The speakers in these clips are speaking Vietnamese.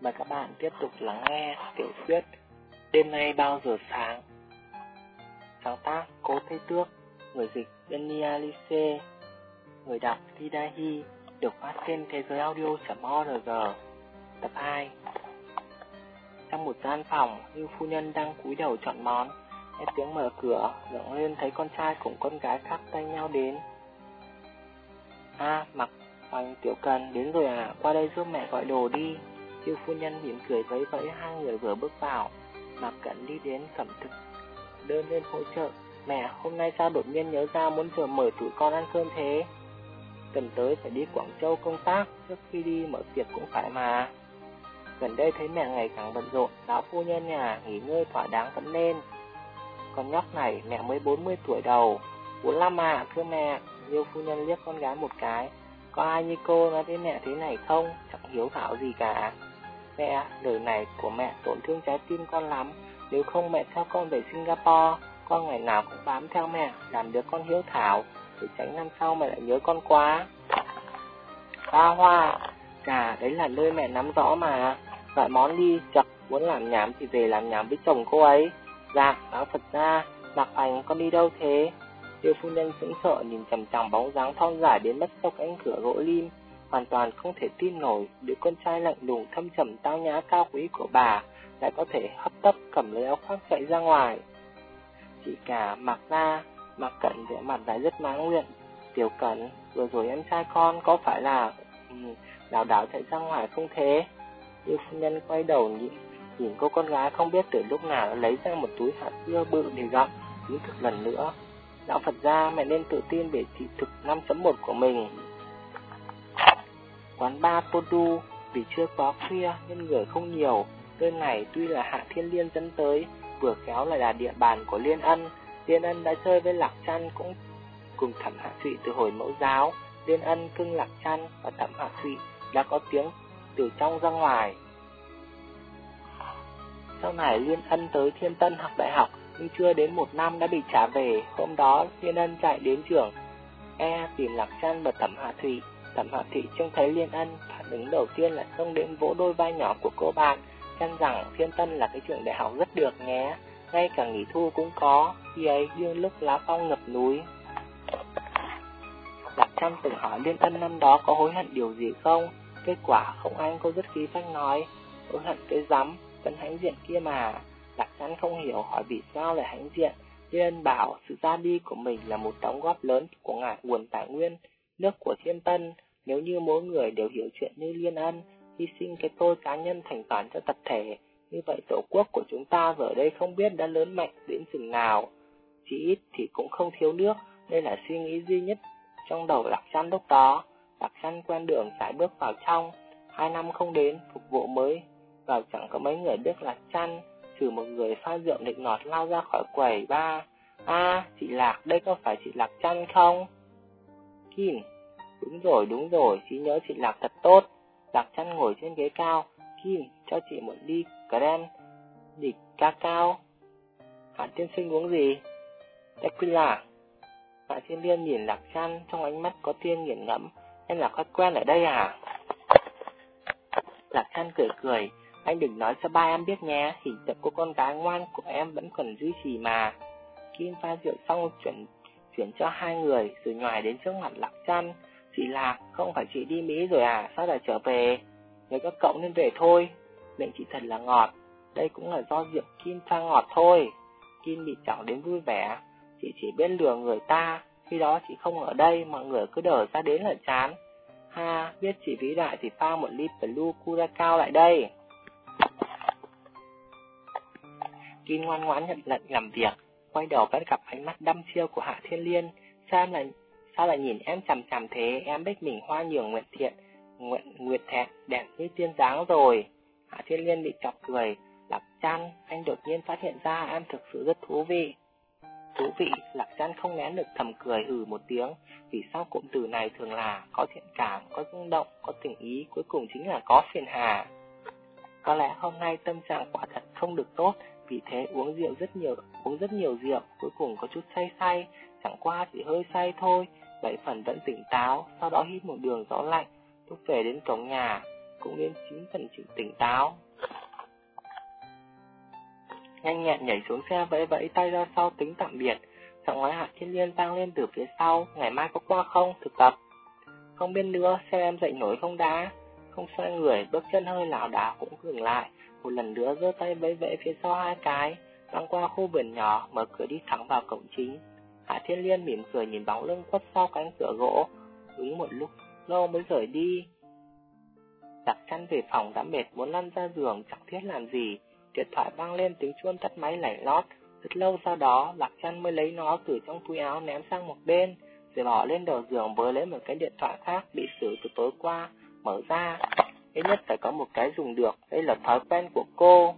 Mời các bạn tiếp tục lắng nghe tiểu thuyết Đêm nay bao giờ sáng? Sáng tác Cố Thế Tước Người dịch Benny Alice Người đọc Tidahi Được phát trên thế giới audio.org Tập 2 Trong một gian phòng, Như phu nhân đang cúi đầu chọn món Nghe tiếng mở cửa, ngẩng lên thấy con trai cùng con gái khác tay nhau đến. A à, mặc anh Tiểu Cần đến rồi à, qua đây giúp mẹ gọi đồ đi. Tiêu phu nhân mỉm cười vẫy vẫy hai người vừa bước vào, Mạc Cẩn đi đến cầm thực Đơn lên hỗ trợ. Mẹ, hôm nay sao đột nhiên nhớ ra muốn vừa mời tụi con ăn cơm thế? Cần tới phải đi Quảng Châu công tác, Trước khi đi mở tiệc cũng phải mà. Gần đây thấy mẹ ngày càng bận rộn, Lão phu nhân nhà nghỉ ngơi thỏa đáng vẫn nên. Con nhóc này, mẹ mới 40 tuổi đầu. 45 à thưa mẹ, Diêu phu nhân liếc con gái một cái. Có ai như cô nói với mẹ thế này không? Chẳng hiếu thảo gì cả. Mẹ, đời này của mẹ tổn thương trái tim con lắm. Nếu không mẹ theo con về Singapore Con ngày nào cũng bám theo mẹ Làm đứa con hiếu thảo. Để tránh năm sau mẹ lại nhớ con quá. Ba hoa Chà, đấy là nơi mẹ nắm rõ mà. Gọi món đi, chật Muốn làm nhảm thì về làm nhảm với chồng cô ấy. Dạ, báo Phật ra Lạc Thành con đi đâu thế? Tiêu phu nhân sững sợ nhìn chằm chằm bóng dáng thon dài đến mất sau cánh cửa gỗ lim hoàn toàn không thể tin nổi đứa con trai lạnh lùng thâm trầm tao nhã cao quý của bà lại có thể hấp tấp cầm lấy áo khoác chạy ra ngoài. Chị cả mặc ra, mặc cận vẻ mặt lại rất mãn nguyện. Tiểu cẩn, vừa rồi em trai con có phải là ừ, đào đảo chạy ra ngoài không thế? Như phu nhân quay đầu nhìn, nhìn cô con gái không biết từ lúc nào lấy ra một túi hạt dưa bự để gặm, những thực lần nữa. Lão Phật ra mẹ nên tự tin về chị thực 5.1 của mình. Quán ba Todu vì chưa quá khuya nên người không nhiều. Nơi này tuy là Hạ Thiên Liên dẫn tới, vừa khéo lại là địa bàn của Liên Ân. Liên Ân đã chơi với Lạc Trăn cũng cùng Thẩm Hạ Thụy từ hồi mẫu giáo. Liên Ân cưng Lạc Trăn và Thẩm Hạ Thụy đã có tiếng từ trong ra ngoài. Sau này Liên Ân tới Thiên Tân học đại học, nhưng chưa đến một năm đã bị trả về. Hôm đó Liên Ân chạy đến trường E tìm Lạc Trăn và Thẩm Hạ Thụy Thẩm Hạo Thị trông thấy Liên Ân, phản ứng đầu tiên là xông đến vỗ đôi vai nhỏ của cô bạn, khen rằng Thiên Tân là cái trường đại học rất được nhé, ngay cả nghỉ thu cũng có, khi ấy đương lúc lá phong ngập núi. Lạc Trâm từng hỏi Liên Ân năm đó có hối hận điều gì không, kết quả không anh cô rất khí phách nói, hối hận cái rắm, vẫn hãnh diện kia mà. Lạc Trâm không hiểu hỏi vì sao lại hãnh diện, Liên Ân bảo sự ra đi của mình là một đóng góp lớn của ngài nguồn tài nguyên, nước của thiên tân, nếu như mỗi người đều hiểu chuyện như Liên Ân, hy sinh cái tôi cá nhân thành toàn cho tập thể, như vậy tổ quốc của chúng ta giờ đây không biết đã lớn mạnh đến chừng nào. Chỉ ít thì cũng không thiếu nước, đây là suy nghĩ duy nhất trong đầu Lạc Trăn lúc đó. Lạc Trăn quen đường sải bước vào trong, hai năm không đến, phục vụ mới, vào chẳng có mấy người biết Lạc Trăn, trừ một người pha rượu định nọt lao ra khỏi quầy ba. a à, chị Lạc, đây có phải chị Lạc Trăn không? Kim, Đúng rồi, đúng rồi, chị nhớ chị Lạc thật tốt. Lạc chăn ngồi trên ghế cao. Kim, cho chị một ly creme địch ca cao. Hạ tiên sinh uống gì? Tequila. Hạ thiên liên nhìn Lạc chăn trong ánh mắt có tiên nghiền ngẫm. Em là khách quen ở đây à? Lạc chăn cười cười. Anh đừng nói cho ba em biết nhé, hình tượng của con gái ngoan của em vẫn còn duy trì mà. Kim pha rượu xong chuyển chuyển cho hai người rồi nhòi đến trước mặt Lạc trăn Chị Lạc, không phải chị đi Mỹ rồi à, sao lại trở về? Nếu các cậu nên về thôi. Miệng chị thật là ngọt, đây cũng là do rượu Kim pha ngọt thôi. Kim bị chảo đến vui vẻ, chị chỉ biết lừa người ta, khi đó chị không ở đây, mọi người cứ đỡ ra đến là chán. Ha, biết chị vĩ đại thì pha một ly Blue Curacao lại đây. Kim ngoan ngoãn nhận lệnh làm việc, quay đầu bắt gặp ánh mắt đăm chiêu của Hạ Thiên Liên, xem là Sao lại nhìn em chằm chằm thế, em biết mình hoa nhường nguyện thiện, nguyện nguyệt thẹn, đẹp như tiên dáng rồi. Hạ Thiên Liên bị chọc cười, Lạc Trăn, anh đột nhiên phát hiện ra em thực sự rất thú vị. Thú vị, Lạc Trăn không nén được thầm cười hừ một tiếng, vì sao cụm từ này thường là có thiện cảm, có rung động, có tình ý, cuối cùng chính là có phiền hà. Có lẽ hôm nay tâm trạng quả thật không được tốt, vì thế uống rượu rất nhiều, uống rất nhiều rượu, cuối cùng có chút say say, chẳng qua chỉ hơi say thôi, bảy phần vẫn tỉnh táo, sau đó hít một đường gió lạnh, lúc về đến cổng nhà, cũng đến chín phần chịu tỉnh táo. Nhanh nhẹn nhảy xuống xe vẫy vẫy tay ra sau tính tạm biệt, giọng nói Hạ Thiên Liên vang lên từ phía sau, ngày mai có qua không, thực tập. Không biết nữa, xem em dậy nổi không đá, không xoay người, bước chân hơi lảo đảo cũng dừng lại, một lần nữa giơ tay vẫy vẫy phía sau hai cái, băng qua khu vườn nhỏ, mở cửa đi thẳng vào cổng chính. Hạ Thiên Liên mỉm cười nhìn bóng lưng khuất sau cánh cửa gỗ, đứng một lúc lâu mới rời đi. Đặt chăn về phòng đã mệt muốn lăn ra giường chẳng thiết làm gì, điện thoại vang lên tiếng chuông tắt máy lảy lót. Rất lâu sau đó, Lạc chăn mới lấy nó từ trong túi áo ném sang một bên, rồi bỏ lên đầu giường với lấy một cái điện thoại khác bị xử từ tối qua, mở ra. Ít nhất phải có một cái dùng được, đây là thói quen của cô.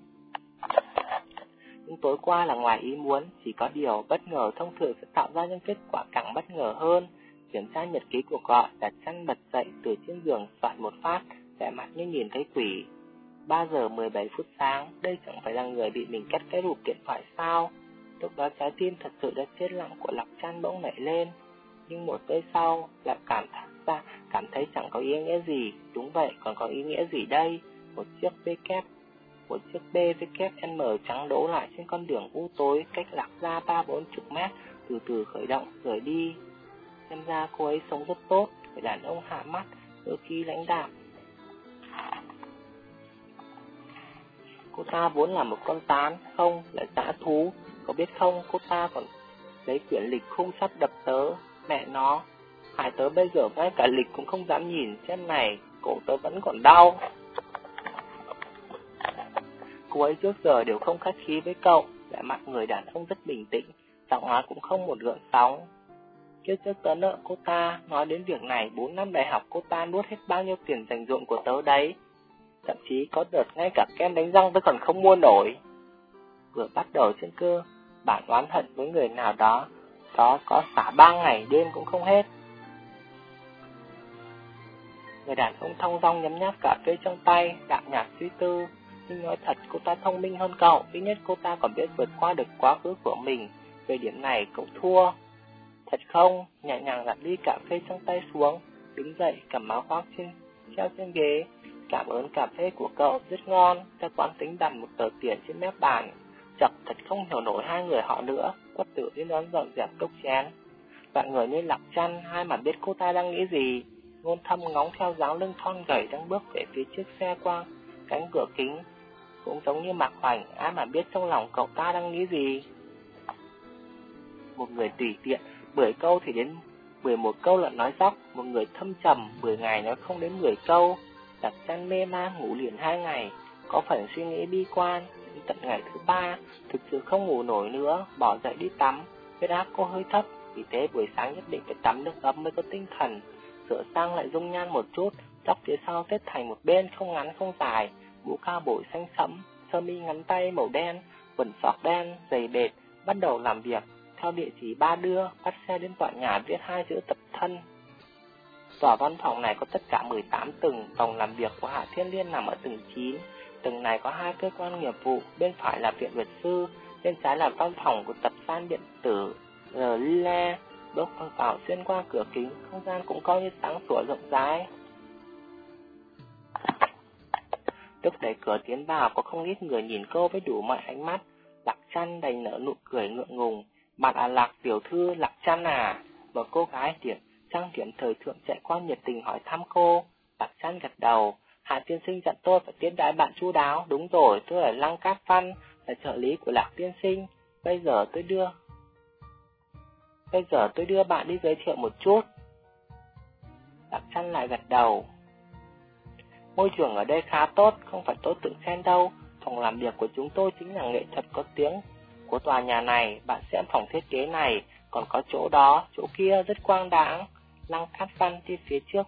Nhưng tối qua là ngoài ý muốn, chỉ có điều bất ngờ thông thường sẽ tạo ra những kết quả càng bất ngờ hơn. Kiểm tra nhật ký của gọi, đặt chăn bật dậy từ trên giường soạn một phát, vẻ mặt như nhìn thấy quỷ. 3 giờ 17 phút sáng, đây chẳng phải là người bị mình cắt cái rụt điện thoại sao? Lúc đó trái tim thật sự đã chết lặng của Lạc Trăn bỗng nảy lên. Nhưng một giây sau, lại cảm ra cảm thấy chẳng có ý nghĩa gì. Đúng vậy, còn có ý nghĩa gì đây? Một chiếc VK của chiếc BWM trắng đổ lại trên con đường u tối cách lạc ra ba bốn chục mét, từ từ khởi động, rời đi. Xem ra cô ấy sống rất tốt, người đàn ông hạ mắt, đôi khi lãnh đạm. Cô ta vốn là một con tán, không, lại dã thú, có biết không, cô ta còn lấy quyển lịch khung sắt đập tớ, mẹ nó. Hại tớ bây giờ ngay cả lịch cũng không dám nhìn, xem này, cổ tớ vẫn còn đau. Cô ấy trước giờ đều không khách khí với cậu, vẻ mặt người đàn ông rất bình tĩnh, giọng nói cũng không một gợn sóng. Trước trước tớ nợ cô ta, nói đến việc này 4 năm đại học cô ta nuốt hết bao nhiêu tiền dành dụm của tớ đấy. Thậm chí có đợt ngay cả kem đánh răng tớ còn không mua nổi. Vừa bắt đầu trên cơ, bạn oán hận với người nào đó, đó có xả ba ngày đêm cũng không hết. Người đàn ông thong dong nhấm nháp cà phê trong tay, đạm nhạt suy tư, nhưng nói thật cô ta thông minh hơn cậu, ít nhất cô ta còn biết vượt qua được quá khứ của mình. Về điểm này cậu thua. Thật không? Nhẹ nhàng đặt ly cà phê trong tay xuống, đứng dậy cầm áo khoác trên treo trên ghế. Cảm ơn cà phê của cậu rất ngon. Ta quán tính đặt một tờ tiền trên mép bàn. Chật thật không hiểu nổi hai người họ nữa. Quất tử đến đón dọn dẹp cốc chén. Bạn người như lạc chăn, hai mặt biết cô ta đang nghĩ gì. Ngôn thâm ngóng theo dáng lưng thon gầy đang bước về phía chiếc xe qua cánh cửa kính cũng giống như Mạc Hoành, ai mà biết trong lòng cậu ta đang nghĩ gì. Một người tùy tiện, 10 câu thì đến 11 câu là nói dóc, một người thâm trầm, 10 ngày nói không đến 10 câu. Đặt chăn mê man ngủ liền hai ngày, có phần suy nghĩ bi quan, đến tận ngày thứ ba, thực sự không ngủ nổi nữa, bỏ dậy đi tắm, huyết áp cô hơi thấp, vì thế buổi sáng nhất định phải tắm nước ấm mới có tinh thần. Sửa sang lại dung nhan một chút, tóc phía sau tết thành một bên không ngắn không dài, mũ cao bồi xanh sẫm, sơ mi ngắn tay màu đen, quần sọc đen, giày bệt, bắt đầu làm việc. Theo địa chỉ ba đưa, bắt xe đến tòa nhà viết hai chữ tập thân. Tòa văn phòng này có tất cả 18 tầng, phòng làm việc của Hạ Thiên Liên nằm ở tầng 9. Tầng này có hai cơ quan nghiệp vụ, bên phải là viện luật sư, bên trái là văn phòng của tập san điện tử ờ, Lila. Bước vào xuyên qua cửa kính, không gian cũng coi như sáng sủa rộng rãi. Lúc đẩy cửa tiến vào có không ít người nhìn cô với đủ mọi ánh mắt. Lạc chăn đầy nở nụ cười ngượng ngùng. Bạn à lạc tiểu thư lạc chăn à? Một cô gái điểm trang điểm thời thượng chạy qua nhiệt tình hỏi thăm cô. Lạc chăn gật đầu. Hạ tiên sinh dặn tôi phải tiếp đái bạn chu đáo. Đúng rồi, tôi là Lăng Cát Văn, là trợ lý của lạc tiên sinh. Bây giờ tôi đưa... Bây giờ tôi đưa bạn đi giới thiệu một chút. Lạc chăn lại gật đầu. Môi trường ở đây khá tốt, không phải tốt tự khen đâu. Phòng làm việc của chúng tôi chính là nghệ thuật có tiếng của tòa nhà này. Bạn xem phòng thiết kế này, còn có chỗ đó, chỗ kia rất quang đãng. Lăng cát văn đi phía trước.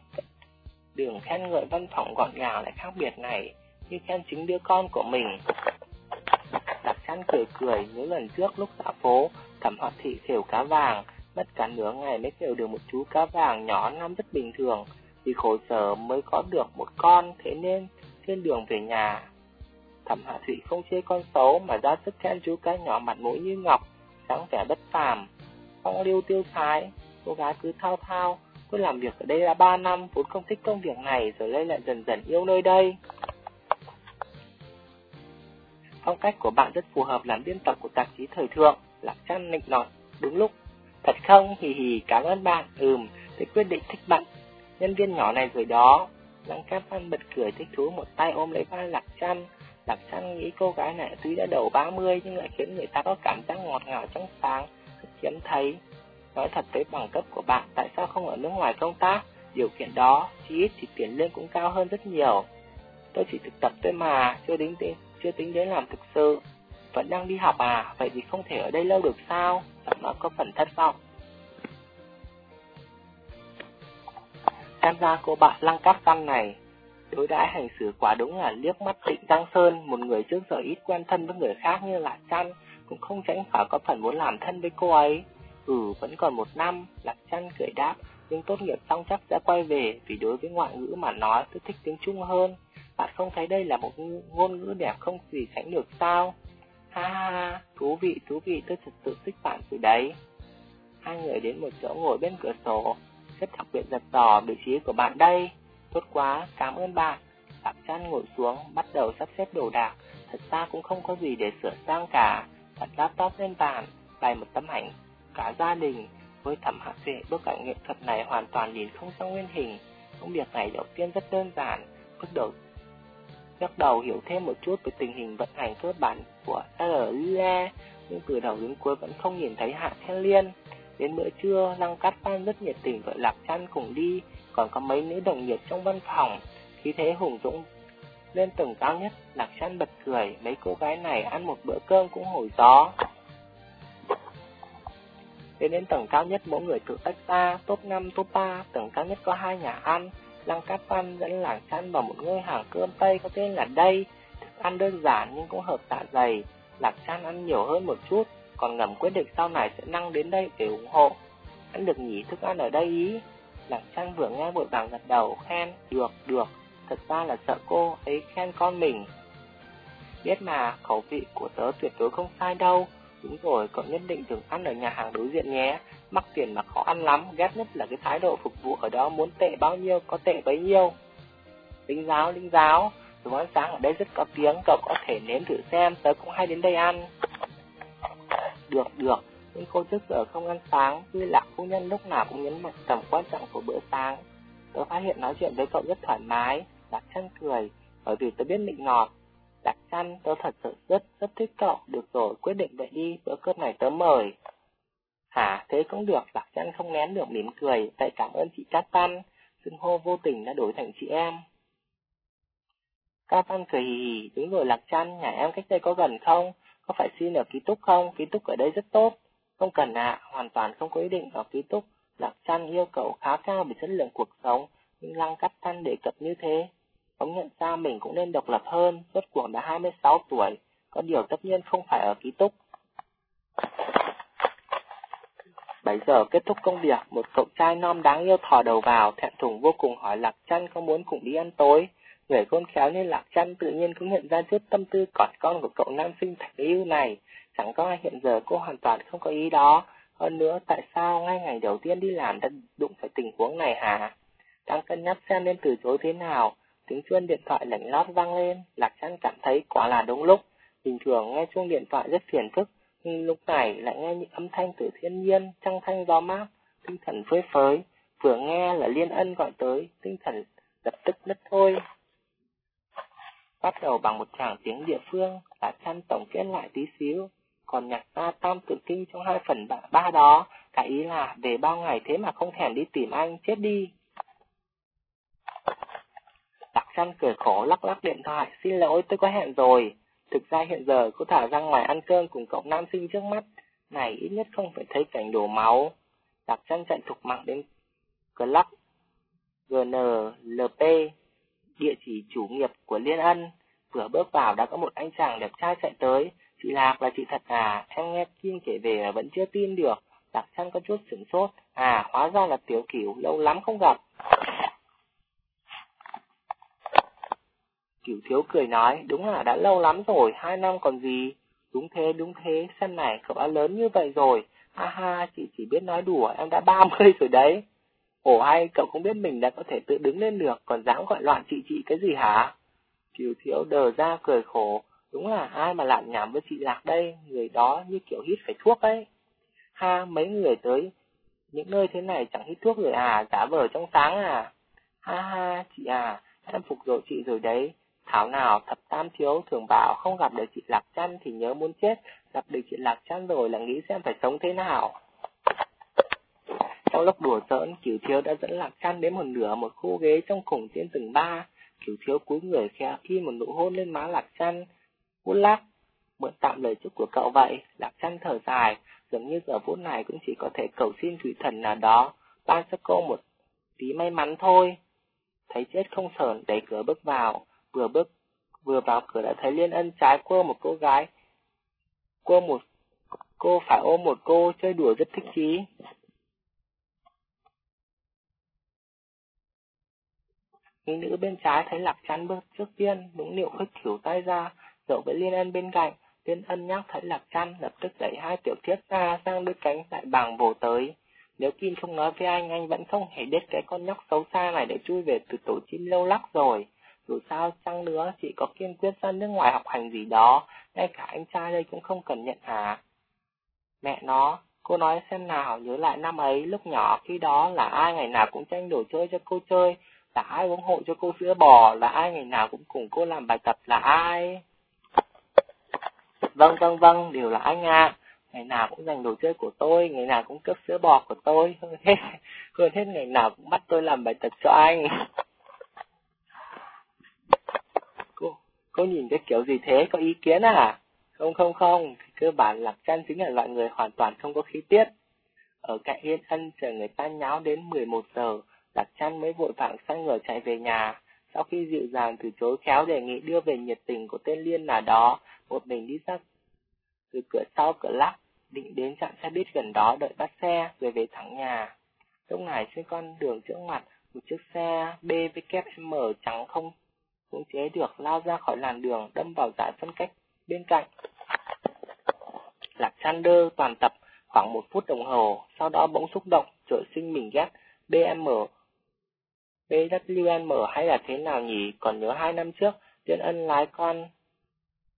Đường khen ngợi văn phòng gọn gàng lại khác biệt này, như khen chính đứa con của mình. Đặc chăn cười cười nhớ lần trước lúc dạo phố, thẩm hoạt thị khều cá vàng, mất cả nửa ngày mới khều được một chú cá vàng nhỏ năm rất bình thường vì khổ sở mới có được một con, thế nên trên đường về nhà. Thẩm Hạ Thụy không chê con xấu mà ra sức khen chú cá nhỏ mặt mũi như ngọc, dáng vẻ bất phàm. Phong lưu tiêu sái, cô gái cứ thao thao, Tôi làm việc ở đây đã ba năm, vốn không thích công việc này, rồi đây lại dần dần yêu nơi đây. Phong cách của bạn rất phù hợp làm biên tập của tạp chí thời thượng, lạc chăn nịnh nọt, đúng lúc. Thật không, hì hì, cảm ơn bạn, ừm, tôi quyết định thích bạn. Nhân viên nhỏ này rồi đó. Lăng Cát Văn bật cười thích thú một tay ôm lấy vai lạc Trăn. Lạc Trăn nghĩ cô gái này tuy đã đầu 30 nhưng lại khiến người ta có cảm giác ngọt ngào trong sáng, rất hiếm thấy. Nói thật với bằng cấp của bạn, tại sao không ở nước ngoài công tác? Điều kiện đó, chỉ ít thì tiền lương cũng cao hơn rất nhiều. Tôi chỉ thực tập thôi mà, chưa tính đến, chưa tính đến làm thực sự. Vẫn đang đi học à, vậy thì không thể ở đây lâu được sao? Giọng nói có phần thất vọng. Xem ra cô bạn lăng cáp văn này, đối đãi hành xử quả đúng là liếc mắt định Giang Sơn, một người trước giờ ít quen thân với người khác như là chăn, cũng không tránh khỏi có phần muốn làm thân với cô ấy. Ừ, vẫn còn một năm, Lạc chăn cười đáp, nhưng tốt nghiệp xong chắc sẽ quay về, vì đối với ngoại ngữ mà nói tôi thích tiếng Trung hơn. Bạn không thấy đây là một ngôn ngữ đẹp không gì sánh được sao? Ha ha ha, thú vị, thú vị, tôi thật sự thích bạn từ đấy. Hai người đến một chỗ ngồi bên cửa sổ, rất đặc biệt giật dò vị trí của bạn đây. Tốt quá, cảm ơn bạn. Phạm chăn ngồi xuống, bắt đầu sắp xếp đồ đạc. Thật ra cũng không có gì để sửa sang cả. Đặt laptop lên bàn, bày một tấm ảnh cả gia đình. Với thẩm hạ tuệ, bức ảnh nghệ thuật này hoàn toàn nhìn không ra nguyên hình. Công việc này đầu tiên rất đơn giản. Bước đầu bắt đầu hiểu thêm một chút về tình hình vận hành cơ bản của RLE, nhưng từ đầu đến cuối vẫn không nhìn thấy Hạ Thiên Liên. Đến bữa trưa, Lăng Cát Phan rất nhiệt tình gọi Lạc Trăn cùng đi, còn có mấy nữ đồng nghiệp trong văn phòng. Khi thế hùng dũng lên tầng cao nhất, Lạc Trăn bật cười, mấy cô gái này ăn một bữa cơm cũng hồi gió. Đến đến tầng cao nhất mỗi người tự tách ra, top 5, top 3, tầng cao nhất có hai nhà ăn. Lăng Cát Phan dẫn Lạc Trăn vào một ngôi hàng cơm Tây có tên là Đây. Thức ăn đơn giản nhưng cũng hợp dạ dày. Lạc Trăn ăn nhiều hơn một chút, còn ngầm quyết định sau này sẽ năng đến đây để ủng hộ. anh được nghỉ thức ăn ở đây ý. Lạc chăn vừa nghe vội vàng gật đầu, khen, được, được. Thật ra là sợ cô ấy khen con mình. Biết mà, khẩu vị của tớ tuyệt đối không sai đâu. Đúng rồi, cậu nhất định đừng ăn ở nhà hàng đối diện nhé. Mắc tiền mà khó ăn lắm, ghét nhất là cái thái độ phục vụ ở đó muốn tệ bao nhiêu, có tệ bấy nhiêu. Linh giáo, linh giáo, đồ ăn sáng ở đây rất có tiếng, cậu có thể nếm thử xem, tớ cũng hay đến đây ăn. Được, được, nhưng cô trước giờ không ăn sáng, tuy lạc phu nhân lúc nào cũng nhấn mạnh tầm quan trọng của bữa sáng. Tớ phát hiện nói chuyện với cậu rất thoải mái, lạc chăn cười, bởi vì tớ biết nịnh ngọt. Lạc chăn, tớ thật sự rất, rất thích cậu, được rồi, quyết định vậy đi, bữa cơm này tớ mời. Hả, thế cũng được, Lạc chăn không nén được mỉm cười, tại cảm ơn chị Cát Tan, xưng hô vô tình đã đổi thành chị em. Cát Tan cười hì hì, đúng rồi Lạc chăn, nhà em cách đây có gần không? Có phải xin ở ký túc không? Ký túc ở đây rất tốt. Không cần ạ, hoàn toàn không có ý định ở ký túc. Lạc Trăn yêu cầu khá cao về chất lượng cuộc sống, nhưng Lăng Cắt Thanh đề cập như thế. Ông nhận ra mình cũng nên độc lập hơn, rốt cuộc đã 26 tuổi, có điều tất nhiên không phải ở ký túc. 7 giờ kết thúc công việc, một cậu trai non đáng yêu thò đầu vào, thẹn thùng vô cùng hỏi Lạc Trăn có muốn cùng đi ăn tối. Người khôn khéo như Lạc Trăn tự nhiên cũng nhận ra chút tâm tư cọt con của cậu nam sinh thật yêu này. Chẳng có ai hiện giờ cô hoàn toàn không có ý đó. Hơn nữa, tại sao ngay ngày đầu tiên đi làm đã đụng phải tình huống này hả? Đang cân nhắc xem nên từ chối thế nào. Tiếng chuông điện thoại lạnh lót vang lên, Lạc Trăn cảm thấy quả là đúng lúc. Bình thường nghe chuông điện thoại rất phiền phức, nhưng lúc này lại nghe những âm thanh từ thiên nhiên, trăng thanh gió mát, tinh thần phơi phới. Vừa nghe là Liên Ân gọi tới, tinh thần lập tức nứt thôi. Bắt đầu bằng một tràng tiếng địa phương, Lạc Trăn tổng kết lại tí xíu, còn nhạc ra tam tự kinh trong hai phần ba, ba đó, cả ý là về bao ngày thế mà không thèm đi tìm anh, chết đi. đặc Trăn cười khổ lắc lắc điện thoại, xin lỗi tôi có hẹn rồi. Thực ra hiện giờ cô thả ra ngoài ăn cơm cùng cậu nam sinh trước mắt, này ít nhất không phải thấy cảnh đổ máu. đặc Trăn chạy thục mạng đến Club GNLP, địa chỉ chủ nghiệp của Liên Ân. Vừa bước vào đã có một anh chàng đẹp trai chạy tới. Chị Lạc là chị thật à, em nghe Kim kể về vẫn chưa tin được. Lạc Trăn có chút sửng sốt. À, hóa ra là tiểu cửu, lâu lắm không gặp. Cửu thiếu cười nói, đúng là đã lâu lắm rồi, hai năm còn gì. Đúng thế, đúng thế, xem này, cậu đã lớn như vậy rồi. Ha ha, chị chỉ biết nói đùa, em đã 30 rồi đấy. Ồ hay, cậu không biết mình đã có thể tự đứng lên được, còn dám gọi loạn chị chị cái gì hả? Kiều Thiếu đờ ra cười khổ, đúng là ai mà lạn nhảm với chị Lạc đây, người đó như kiểu hít phải thuốc ấy. Ha, mấy người tới những nơi thế này chẳng hít thuốc rồi à, giả vờ trong sáng à. Ha ha, chị à, em phục rồi chị rồi đấy. Thảo nào thập tam thiếu thường bảo không gặp được chị Lạc trăn thì nhớ muốn chết, gặp được chị Lạc trăn rồi là nghĩ xem phải sống thế nào. Trong lúc đùa giỡn, Cửu Thiếu đã dẫn Lạc Chăn đến một nửa một khu ghế trong khủng trên tầng ba. Cửu Thiếu cúi người khẽ khi một nụ hôn lên má Lạc Chăn. Hút lắc, mượn tạm lời chúc của cậu vậy. Lạc Chăn thở dài, dường như giờ phút này cũng chỉ có thể cầu xin thủy thần nào đó, ban cho cô một tí may mắn thôi. Thấy chết không sờn, đẩy cửa bước vào, vừa bước vừa vào cửa đã thấy Liên Ân trái cô một cô gái, Cô một cô phải ôm một cô chơi đùa rất thích chí. Mỹ nữ bên trái thấy Lạc Chắn bước trước tiên, đúng liệu khích khỉu tay ra, dẫu với Liên Ân bên cạnh. Liên Ân nhắc thấy Lạc Chăn lập tức đẩy hai tiểu thiếp ra sang đôi cánh đại bảng vồ tới. Nếu Kim không nói với anh, anh vẫn không hề biết cái con nhóc xấu xa này để chui về từ tổ chim lâu lắc rồi. Dù sao chăng nữa, chị có kiên quyết ra nước ngoài học hành gì đó, ngay cả anh trai đây cũng không cần nhận hả? Mẹ nó, cô nói xem nào, nhớ lại năm ấy, lúc nhỏ khi đó là ai ngày nào cũng tranh đồ chơi cho cô chơi, là ai ủng hộ cho cô sữa bò, là ai ngày nào cũng cùng cô làm bài tập, là ai? Vâng vâng vâng, đều là anh à. Ngày nào cũng giành đồ chơi của tôi, ngày nào cũng cướp sữa bò của tôi, hơn hết, hơn hết ngày nào cũng bắt tôi làm bài tập cho anh. cô, cô nhìn cái kiểu gì thế, có ý kiến à? Không không không, cơ bản Lạc chân chính là loại người hoàn toàn không có khí tiết. Ở cạnh Yên Ân chờ người ta nháo đến 11 giờ, Lạc Trăn mới vội vàng sang người chạy về nhà. Sau khi dịu dàng từ chối khéo đề nghị đưa về nhiệt tình của tên Liên là đó, một mình đi ra từ cửa sau cửa lắc, định đến trạm xe buýt gần đó đợi bắt xe rồi về thẳng nhà. Lúc này trên con đường trước mặt, một chiếc xe BWM trắng không khống chế được lao ra khỏi làn đường đâm vào dạ giải phân cách bên cạnh. Lạc Sander toàn tập khoảng một phút đồng hồ, sau đó bỗng xúc động, trở sinh mình ghét BM, BWM hay là thế nào nhỉ? Còn nhớ hai năm trước, Liên Ân lái con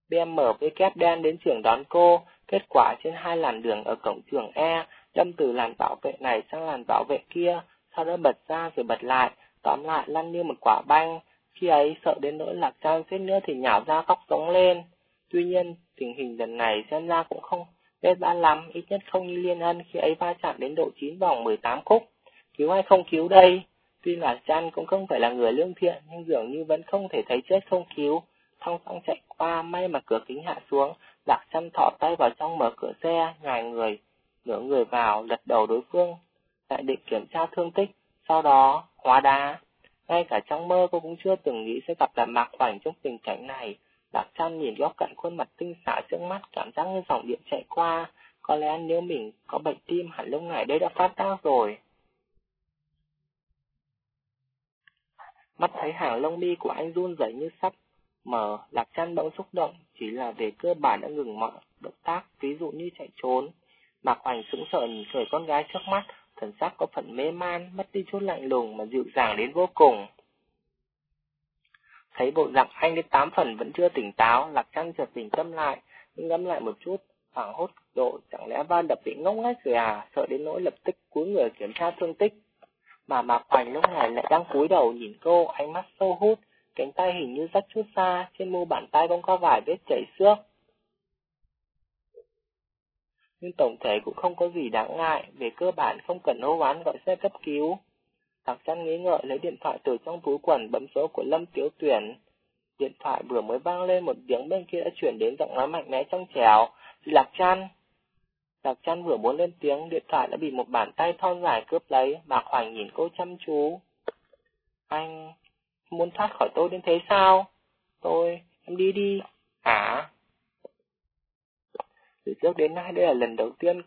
BMW kép đen đến trường đón cô, kết quả trên hai làn đường ở cổng trường E, đâm từ làn bảo vệ này sang làn bảo vệ kia, sau đó bật ra rồi bật lại, tóm lại lăn như một quả banh. Khi ấy sợ đến nỗi lạc trang suýt nữa thì nhào ra khóc giống lên. Tuy nhiên, tình hình lần này xem ra cũng không vết bã lắm, ít nhất không như liên ân khi ấy va chạm đến độ 9 vòng 18 khúc. Cứu hay không cứu đây? Tuy là Chan cũng không phải là người lương thiện, nhưng dường như vẫn không thể thấy chết không cứu thong thong chạy qua, may mà cửa kính hạ xuống, Lạc Trâm thọ tay vào trong mở cửa xe, ngài người, nửa người vào, lật đầu đối phương, lại định kiểm tra thương tích, sau đó, hóa đá. Ngay cả trong mơ cô cũng chưa từng nghĩ sẽ gặp lại Mạc Hoành trong tình cảnh này. Lạc Trâm nhìn góc cạnh khuôn mặt tinh xảo trước mắt, cảm giác như dòng điện chạy qua. Có lẽ nếu mình có bệnh tim hẳn lúc này đây đã phát tác rồi. Mắt thấy hàng lông mi của anh run rẩy như sắp Mở, Lạc Trăn bỗng xúc động, chỉ là về cơ bản đã ngừng mọi động tác, ví dụ như chạy trốn. Mạc Hoành sững sờ nhìn người con gái trước mắt, thần sắc có phần mê man, mất đi chút lạnh lùng mà dịu dàng đến vô cùng. Thấy bộ dạng anh đến tám phần vẫn chưa tỉnh táo, Lạc Trăn chợt tỉnh tâm lại, nhưng ngắm lại một chút, hoảng hốt độ, chẳng lẽ va đập bị ngốc ngách rồi à, sợ đến nỗi lập tức cúi người kiểm tra thương tích. Mà Mạc Hoành lúc này lại đang cúi đầu nhìn cô, ánh mắt sâu hút, Cánh tay hình như rách chút xa, trên mu bàn tay cũng có vài vết chảy xước. Nhưng tổng thể cũng không có gì đáng ngại, về cơ bản không cần hô hoán gọi xe cấp cứu. Thằng chăn nghĩ ngợi lấy điện thoại từ trong túi quần bấm số của Lâm Tiếu Tuyển. Điện thoại vừa mới vang lên một tiếng bên kia đã chuyển đến giọng nói mạnh mẽ trong trèo. Lạc chăn! Lạc chăn vừa muốn lên tiếng, điện thoại đã bị một bàn tay thon dài cướp lấy, Mạc Hoành nhìn cô chăm chú. Anh, muốn thoát khỏi tôi đến thế sao? Tôi, em đi đi. Hả? Từ trước đến nay đây là lần đầu tiên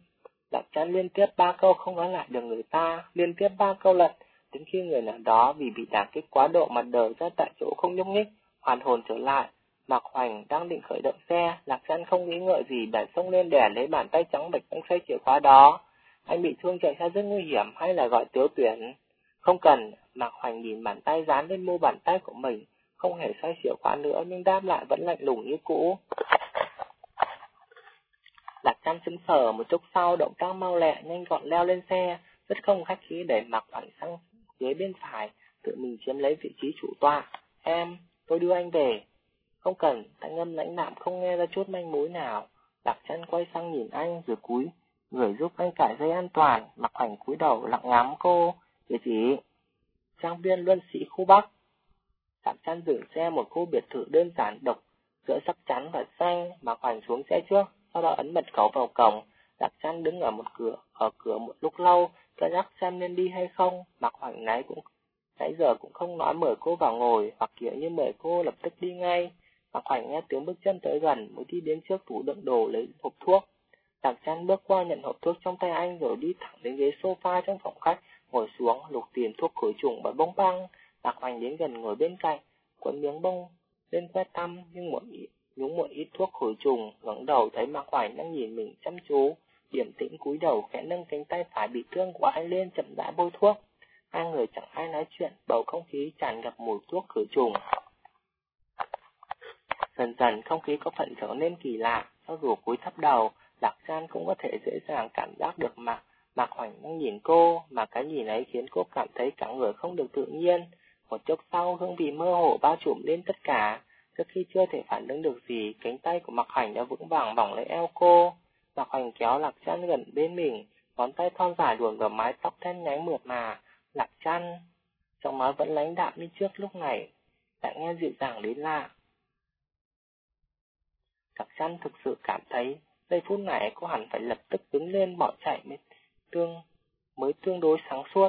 Lạc trăn liên tiếp ba câu không nói lại được người ta, liên tiếp ba câu lật, đến khi người nào đó vì bị đả kích quá độ mà đờ ra tại chỗ không nhúc nhích, hoàn hồn trở lại. Mạc Hoành đang định khởi động xe, Lạc San không nghĩ ngợi gì bèn xông lên đè lấy bàn tay trắng bạch đang xoay chìa khóa đó. Anh bị thương chạy ra rất nguy hiểm hay là gọi tiếu tuyển? Không cần, Mạc Hoành nhìn bàn tay dán lên mu bàn tay của mình, không hề xoay chìa khóa nữa nhưng đáp lại vẫn lạnh lùng như cũ. Lạc San sững sờ một chút sau động tác mau lẹ nhanh gọn leo lên xe, rất không khách khí để Mạc Hoành sang ghế bên phải, tự mình chiếm lấy vị trí chủ tọa. Em, tôi đưa anh về. Không cần, thanh âm lãnh đạm không nghe ra chút manh mối nào. Lạc chân quay sang nhìn anh rồi cúi, người giúp anh cải dây an toàn, mặc ảnh cúi đầu lặng ngắm cô. Địa chỉ, trang viên luân sĩ khu Bắc. Lạc chân dừng xe một khu biệt thự đơn giản độc, giữa sắc trắng và xanh, mặc ảnh xuống xe trước, sau đó ấn mật khẩu vào cổng. Lạc chân đứng ở một cửa, ở cửa một lúc lâu, cân nhắc xem nên đi hay không, mặc ảnh nãy cũng nãy giờ cũng không nói mời cô vào ngồi, hoặc kiểu như mời cô lập tức đi ngay. Mặc hoành nghe tiếng bước chân tới gần mới đi đến trước tủ đựng đồ lấy hộp thuốc. Đặng Trang bước qua nhận hộp thuốc trong tay anh rồi đi thẳng đến ghế sofa trong phòng khách, ngồi xuống lục tìm thuốc khử trùng và bông băng. Lạc hoành đến gần ngồi bên cạnh, quấn miếng bông lên que tăm nhưng một ít, nhúng một ít thuốc khử trùng, ngẩng đầu thấy Mạc Hoành đang nhìn mình chăm chú, điểm tĩnh cúi đầu khẽ nâng cánh tay phải bị thương của anh lên chậm rãi bôi thuốc. Hai người chẳng ai nói chuyện, bầu không khí tràn ngập mùi thuốc khử trùng. Dần dần không khí có phần trở nên kỳ lạ, cho dù cúi thấp đầu, Lạc Gian cũng có thể dễ dàng cảm giác được Mạc, Mạc Hoành đang nhìn cô, mà cái nhìn ấy khiến cô cảm thấy cả người không được tự nhiên. Một chốc sau, hương vị mơ hồ bao trùm lên tất cả. Trước khi chưa thể phản ứng được gì, cánh tay của Mạc Hoành đã vững vàng vòng lấy eo cô. Mạc Hoành kéo Lạc trăn gần bên mình, ngón tay thon dài luồn vào mái tóc đen nhánh mượt mà. Lạc trăn giọng nói vẫn lãnh đạm như trước lúc này, lại nghe dịu dàng đến lạ. Thạc chắn thực sự cảm thấy giây phút này cô hẳn phải lập tức đứng lên bỏ chạy mới tương mới tương đối sáng suốt.